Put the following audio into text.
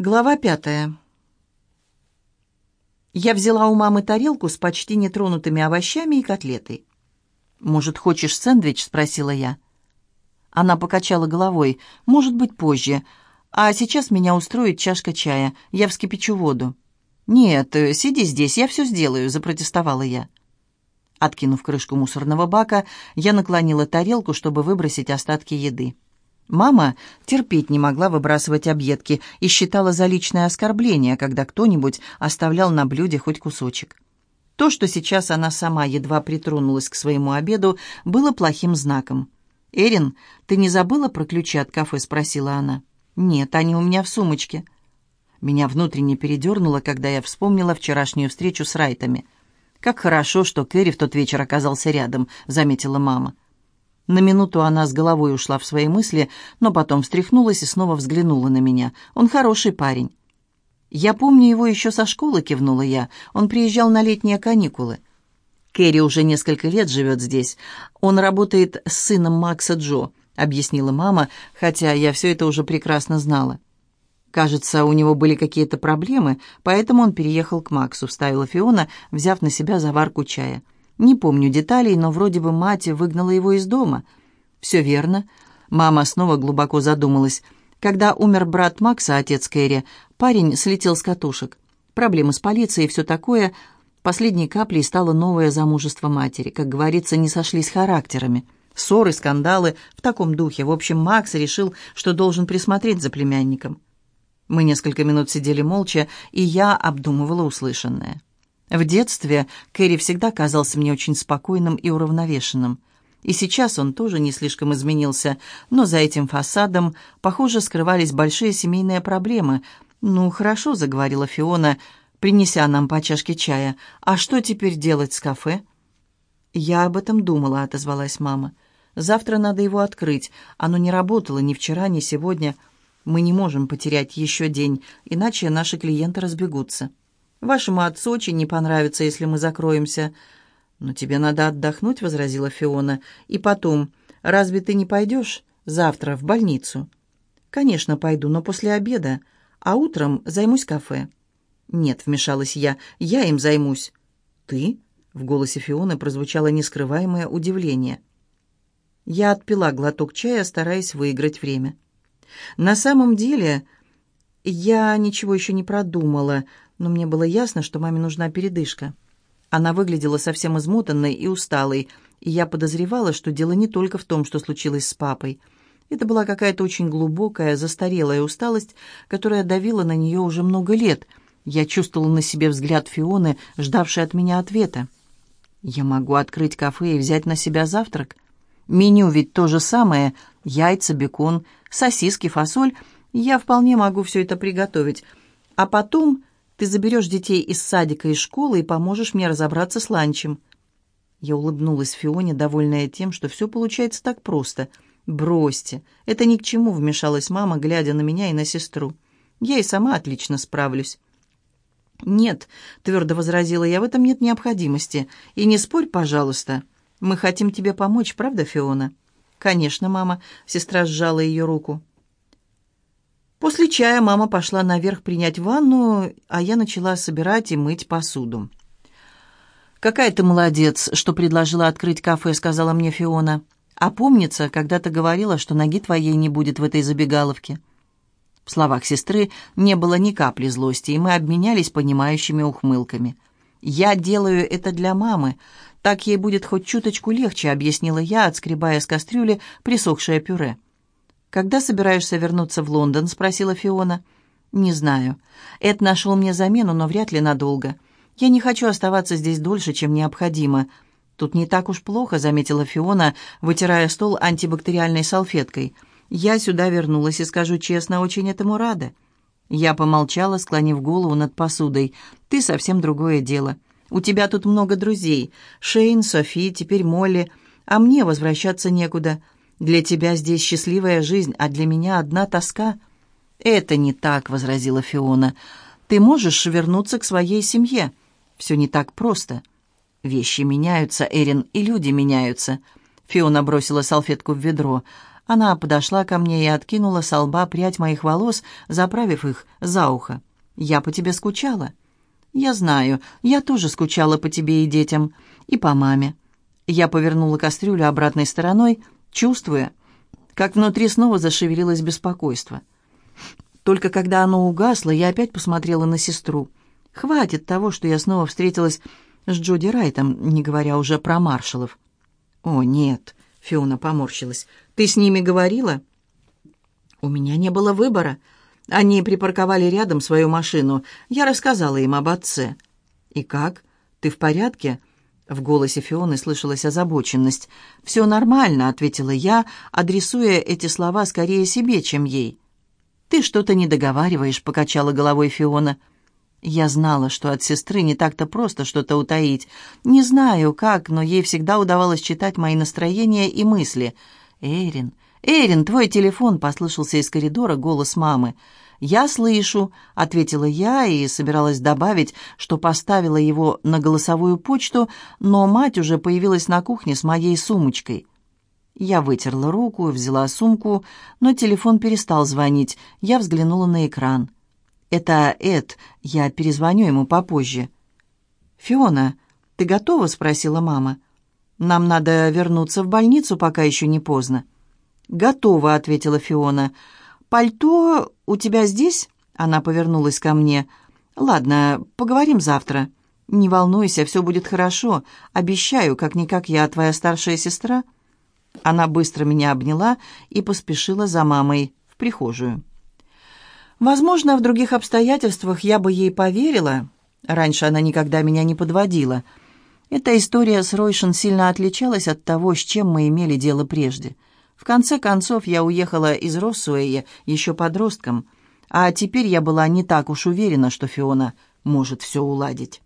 Глава пятая. Я взяла у мамы тарелку с почти нетронутыми овощами и котлетой. «Может, хочешь сэндвич?» — спросила я. Она покачала головой. «Может быть, позже. А сейчас меня устроит чашка чая. Я вскипячу воду». «Нет, э, сиди здесь, я все сделаю», — запротестовала я. Откинув крышку мусорного бака, я наклонила тарелку, чтобы выбросить остатки еды. Мама терпеть не могла выбрасывать объедки и считала за личное оскорбление, когда кто-нибудь оставлял на блюде хоть кусочек. То, что сейчас она сама едва притронулась к своему обеду, было плохим знаком. «Эрин, ты не забыла про ключи от кафе?» — спросила она. «Нет, они у меня в сумочке». Меня внутренне передернуло, когда я вспомнила вчерашнюю встречу с Райтами. «Как хорошо, что Кэрри в тот вечер оказался рядом», — заметила мама. На минуту она с головой ушла в свои мысли, но потом встряхнулась и снова взглянула на меня. «Он хороший парень». «Я помню его еще со школы», — кивнула я. «Он приезжал на летние каникулы». «Кэрри уже несколько лет живет здесь. Он работает с сыном Макса Джо», — объяснила мама, хотя я все это уже прекрасно знала. «Кажется, у него были какие-то проблемы, поэтому он переехал к Максу», — вставила Фиона, взяв на себя заварку чая. Не помню деталей, но вроде бы мать выгнала его из дома. Все верно. Мама снова глубоко задумалась. Когда умер брат Макса, отец Кэрри, парень слетел с катушек. Проблемы с полицией и все такое. Последней каплей стало новое замужество матери. Как говорится, не сошлись характерами. Ссоры, скандалы, в таком духе. В общем, Макс решил, что должен присмотреть за племянником. Мы несколько минут сидели молча, и я обдумывала услышанное. В детстве Кэрри всегда казался мне очень спокойным и уравновешенным. И сейчас он тоже не слишком изменился, но за этим фасадом, похоже, скрывались большие семейные проблемы. «Ну, хорошо», — заговорила Фиона, принеся нам по чашке чая. «А что теперь делать с кафе?» «Я об этом думала», — отозвалась мама. «Завтра надо его открыть. Оно не работало ни вчера, ни сегодня. Мы не можем потерять еще день, иначе наши клиенты разбегутся». Вашему отцу очень не понравится, если мы закроемся». «Но тебе надо отдохнуть», — возразила Фиона. «И потом, разве ты не пойдешь завтра в больницу?» «Конечно, пойду, но после обеда, а утром займусь кафе». «Нет», — вмешалась я, — «я им займусь». «Ты?» — в голосе Фионы прозвучало нескрываемое удивление. Я отпила глоток чая, стараясь выиграть время. «На самом деле...» Я ничего еще не продумала, но мне было ясно, что маме нужна передышка. Она выглядела совсем измотанной и усталой, и я подозревала, что дело не только в том, что случилось с папой. Это была какая-то очень глубокая, застарелая усталость, которая давила на нее уже много лет. Я чувствовала на себе взгляд Фионы, ждавшей от меня ответа. «Я могу открыть кафе и взять на себя завтрак. Меню ведь то же самое. Яйца, бекон, сосиски, фасоль. Я вполне могу все это приготовить. А потом ты заберешь детей из садика и школы и поможешь мне разобраться с ланчем». Я улыбнулась Фионе, довольная тем, что все получается так просто. «Бросьте, это ни к чему», — вмешалась мама, глядя на меня и на сестру. «Я и сама отлично справлюсь». «Нет», — твердо возразила я, — «в этом нет необходимости. И не спорь, пожалуйста. Мы хотим тебе помочь, правда, Фиона?» «Конечно, мама», — сестра сжала ее руку. После чая мама пошла наверх принять ванну, а я начала собирать и мыть посуду. «Какая ты молодец, что предложила открыть кафе», — сказала мне Фиона. «А помнится, когда ты говорила, что ноги твоей не будет в этой забегаловке». В словах сестры не было ни капли злости, и мы обменялись понимающими ухмылками. «Я делаю это для мамы. Так ей будет хоть чуточку легче», — объяснила я, отскребая с кастрюли присохшее пюре. «Когда собираешься вернуться в Лондон?» — спросила Фиона. «Не знаю. Эд нашел мне замену, но вряд ли надолго. Я не хочу оставаться здесь дольше, чем необходимо». «Тут не так уж плохо», — заметила Фиона, вытирая стол антибактериальной салфеткой. «Я сюда вернулась и, скажу честно, очень этому рада». Я помолчала, склонив голову над посудой. «Ты совсем другое дело. У тебя тут много друзей. Шейн, Софи, теперь Молли. А мне возвращаться некуда. Для тебя здесь счастливая жизнь, а для меня одна тоска». «Это не так», — возразила Фиона. «Ты можешь вернуться к своей семье. Все не так просто. Вещи меняются, Эрин, и люди меняются». Фиона бросила салфетку в ведро. Она подошла ко мне и откинула с лба прядь моих волос, заправив их за ухо. «Я по тебе скучала». «Я знаю, я тоже скучала по тебе и детям, и по маме». Я повернула кастрюлю обратной стороной, чувствуя, как внутри снова зашевелилось беспокойство. Только когда оно угасло, я опять посмотрела на сестру. Хватит того, что я снова встретилась с Джоди Райтом, не говоря уже про маршалов. «О, нет», — Фиона поморщилась, — «ты с ними говорила?» «У меня не было выбора. Они припарковали рядом свою машину. Я рассказала им об отце». «И как? Ты в порядке?» В голосе Фионы слышалась озабоченность. «Все нормально», — ответила я, адресуя эти слова скорее себе, чем ей. «Ты что-то не договариваешь», — покачала головой Фиона. Я знала, что от сестры не так-то просто что-то утаить. Не знаю, как, но ей всегда удавалось читать мои настроения и мысли. «Эрин, Эрин, твой телефон!» — послышался из коридора голос мамы. «Я слышу», — ответила я и собиралась добавить, что поставила его на голосовую почту, но мать уже появилась на кухне с моей сумочкой. Я вытерла руку, взяла сумку, но телефон перестал звонить. Я взглянула на экран. «Это Эд. Я перезвоню ему попозже». «Фиона, ты готова?» — спросила мама. «Нам надо вернуться в больницу, пока еще не поздно». «Готова», — ответила Фиона. «Пальто у тебя здесь?» — она повернулась ко мне. «Ладно, поговорим завтра. Не волнуйся, все будет хорошо. Обещаю, как-никак я твоя старшая сестра». Она быстро меня обняла и поспешила за мамой в прихожую. Возможно, в других обстоятельствах я бы ей поверила. Раньше она никогда меня не подводила. Эта история с Ройшин сильно отличалась от того, с чем мы имели дело прежде. В конце концов, я уехала из Россуэя еще подростком, а теперь я была не так уж уверена, что Фиона может все уладить.